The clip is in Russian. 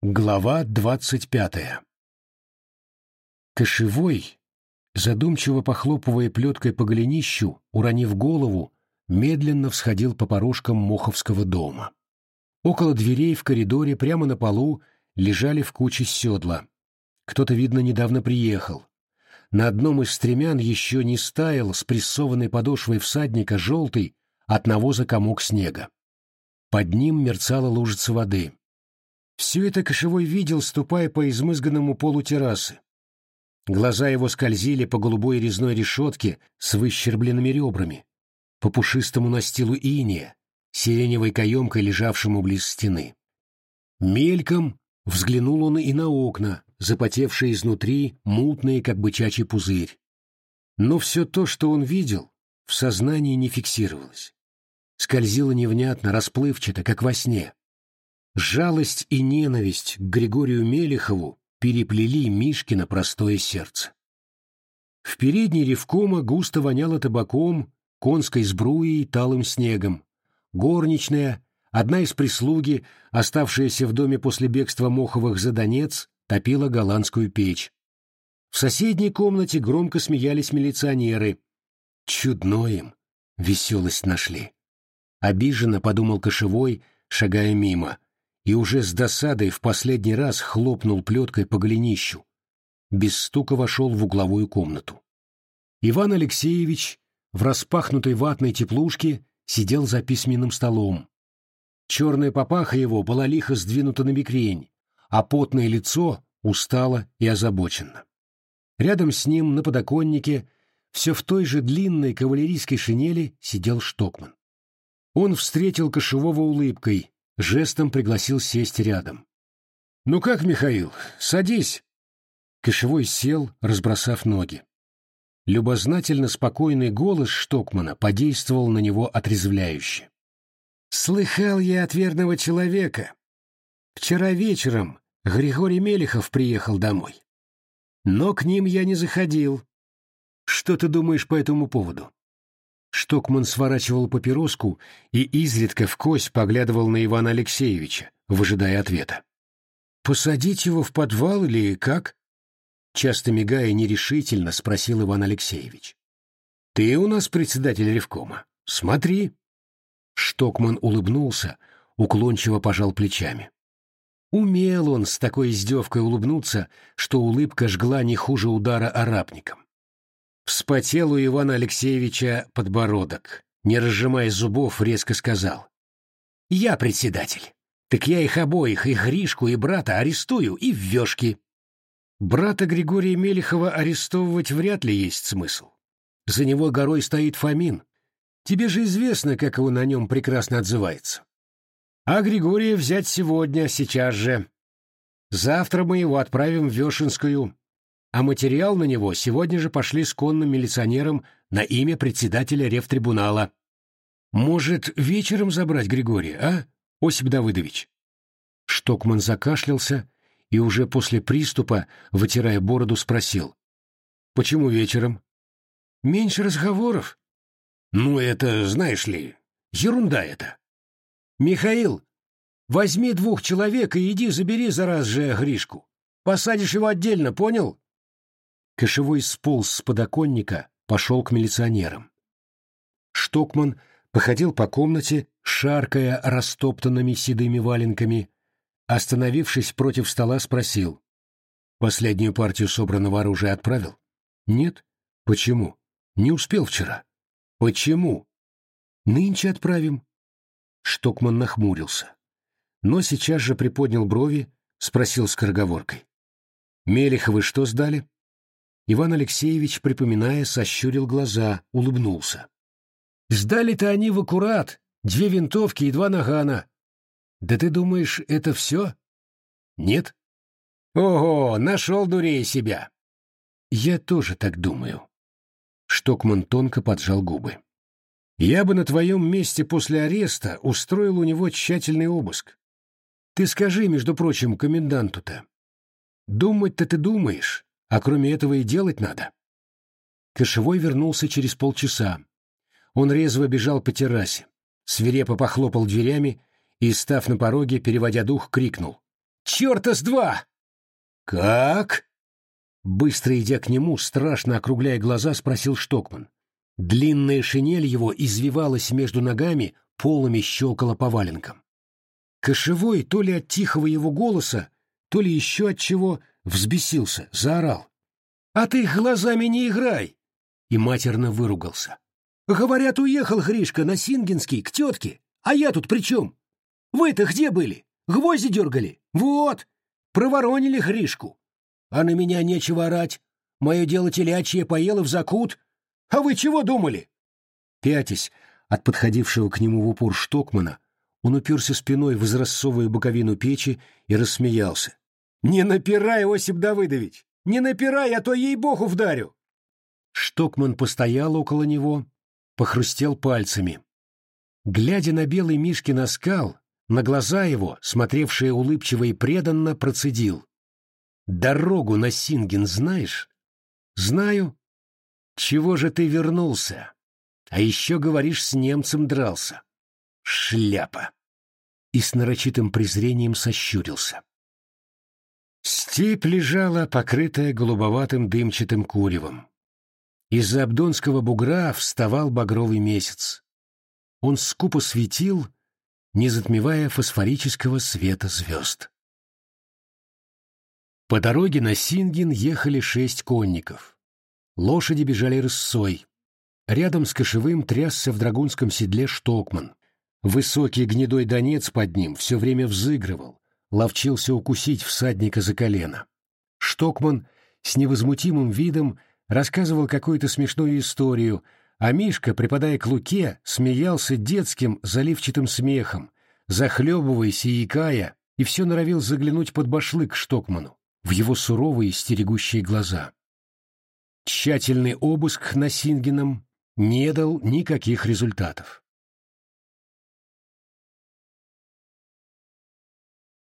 Глава двадцать пятая Кошевой, задумчиво похлопывая плеткой по голенищу, уронив голову, медленно всходил по порожкам Моховского дома. Около дверей в коридоре прямо на полу лежали в куче седла. Кто-то, видно, недавно приехал. На одном из стремян еще не стаял с прессованной подошвой всадника желтый от навоза комок снега. Под ним мерцала лужица воды. Все это Кошевой видел, ступая по измызганному полу террасы. Глаза его скользили по голубой резной решетке с выщербленными ребрами, по пушистому настилу иния, сиреневой каемкой, лежавшему близ стены. Мельком взглянул он и на окна, запотевшие изнутри, мутные, как бычачий пузырь. Но все то, что он видел, в сознании не фиксировалось. Скользило невнятно, расплывчато, как во сне. Жалость и ненависть к Григорию Мелехову переплели Мишкина простое сердце. В передней ревкома густо воняло табаком, конской сбруей и талым снегом. Горничная, одна из прислуги, оставшаяся в доме после бегства Моховых за Донец, топила голландскую печь. В соседней комнате громко смеялись милиционеры. Чудно им, веселость нашли. Обиженно подумал Кошевой, шагая мимо и уже с досадой в последний раз хлопнул плеткой по голенищу. Без стука вошел в угловую комнату. Иван Алексеевич в распахнутой ватной теплушке сидел за письменным столом. Черная папаха его была лихо сдвинута на бекрень, а потное лицо устало и озабоченно. Рядом с ним на подоконнике все в той же длинной кавалерийской шинели сидел Штокман. Он встретил Кошевого улыбкой, жестом пригласил сесть рядом. «Ну как, Михаил, садись!» Кошевой сел, разбросав ноги. Любознательно спокойный голос Штокмана подействовал на него отрезвляюще. «Слыхал я от верного человека. Вчера вечером Григорий Мелехов приехал домой. Но к ним я не заходил. Что ты думаешь по этому поводу?» Штокман сворачивал папироску и изредка в кость поглядывал на Ивана Алексеевича, выжидая ответа. «Посадить его в подвал или как?» Часто мигая нерешительно, спросил Иван Алексеевич. «Ты у нас председатель Ревкома. Смотри». Штокман улыбнулся, уклончиво пожал плечами. Умел он с такой издевкой улыбнуться, что улыбка жгла не хуже удара арабником. Вспотел у Ивана Алексеевича подбородок. Не разжимая зубов, резко сказал. «Я председатель. Так я их обоих, и Гришку, и брата, арестую и в вешки». Брата Григория Мелехова арестовывать вряд ли есть смысл. За него горой стоит Фомин. Тебе же известно, как его на нем прекрасно отзывается. А Григория взять сегодня, сейчас же. Завтра мы его отправим в Вешенскую, а материал на него сегодня же пошли с конным милиционером на имя председателя рефтрибунала. Может, вечером забрать Григория, а, Осип Давыдович? Штокман закашлялся и уже после приступа, вытирая бороду, спросил. «Почему вечером?» «Меньше разговоров». «Ну, это, знаешь ли, ерунда это». «Михаил, возьми двух человек и иди забери за раз же Гришку. Посадишь его отдельно, понял?» Кошевой сполз с подоконника, пошел к милиционерам. Штокман походил по комнате, шаркая растоптанными седыми валенками, остановившись против стола, спросил. «Последнюю партию собранного оружия отправил?» «Нет». «Почему?» «Не успел вчера». «Почему?» «Нынче отправим». Штокман нахмурился. Но сейчас же приподнял брови, спросил скороговоркой. «Мелеховы что сдали?» Иван Алексеевич, припоминая, сощурил глаза, улыбнулся. «Сдали-то они в аккурат, две винтовки и два нагана. Да ты думаешь, это все?» «Нет?» «Ого, нашел дурей себя!» «Я тоже так думаю». Штокман тонко поджал губы. «Я бы на твоем месте после ареста устроил у него тщательный обыск. Ты скажи, между прочим, коменданту-то. Думать-то ты думаешь, а кроме этого и делать надо. Кошевой вернулся через полчаса. Он резво бежал по террасе, свирепо похлопал дверями и, став на пороге, переводя дух, крикнул. Черта с два!» «Как?» Быстро идя к нему, страшно округляя глаза, спросил Штокман. Длинная шинель его извивалась между ногами, полами щелкала по валенкам. Кошевой то ли от тихого его голоса, то ли еще от чего взбесился, заорал. «А ты глазами не играй!» И матерно выругался. «Говорят, уехал Гришка на Сингинский к тетке, а я тут при чем? Вы-то где были? Гвозди дергали? Вот! Проворонили Гришку. А на меня нечего орать. Мое дело телячье поело в закут. А вы чего думали?» Пятясь от подходившего к нему в упор Штокмана, он уперся спиной в израссовую боковину печи и рассмеялся. «Не напирай, Осип Давыдович! Не напирай, а то ей-богу вдарю!» Штокман постоял около него, похрустел пальцами. Глядя на белый Мишкин оскал, на глаза его, смотревшие улыбчиво и преданно, процедил. «Дорогу на Синген знаешь?» «Знаю». «Чего же ты вернулся? А еще, говоришь, с немцем дрался. Шляпа!» И с нарочитым презрением сощурился. Степь лежала, покрытая голубоватым дымчатым куревом. Из-за Абдонского бугра вставал багровый месяц. Он скупо светил, не затмевая фосфорического света звезд. По дороге на Сингин ехали шесть конников. Лошади бежали рысцой. Рядом с кошевым трясся в драгунском седле Штокман. Высокий гнедой донец под ним все время взыгрывал, ловчился укусить всадника за колено. Штокман с невозмутимым видом рассказывал какую-то смешную историю, а Мишка, припадая к луке, смеялся детским заливчатым смехом, захлебываясь и икая, и все норовил заглянуть под башлык Штокману, в его суровые стерегущие глаза. Тщательный обыск на Сингином не дал никаких результатов.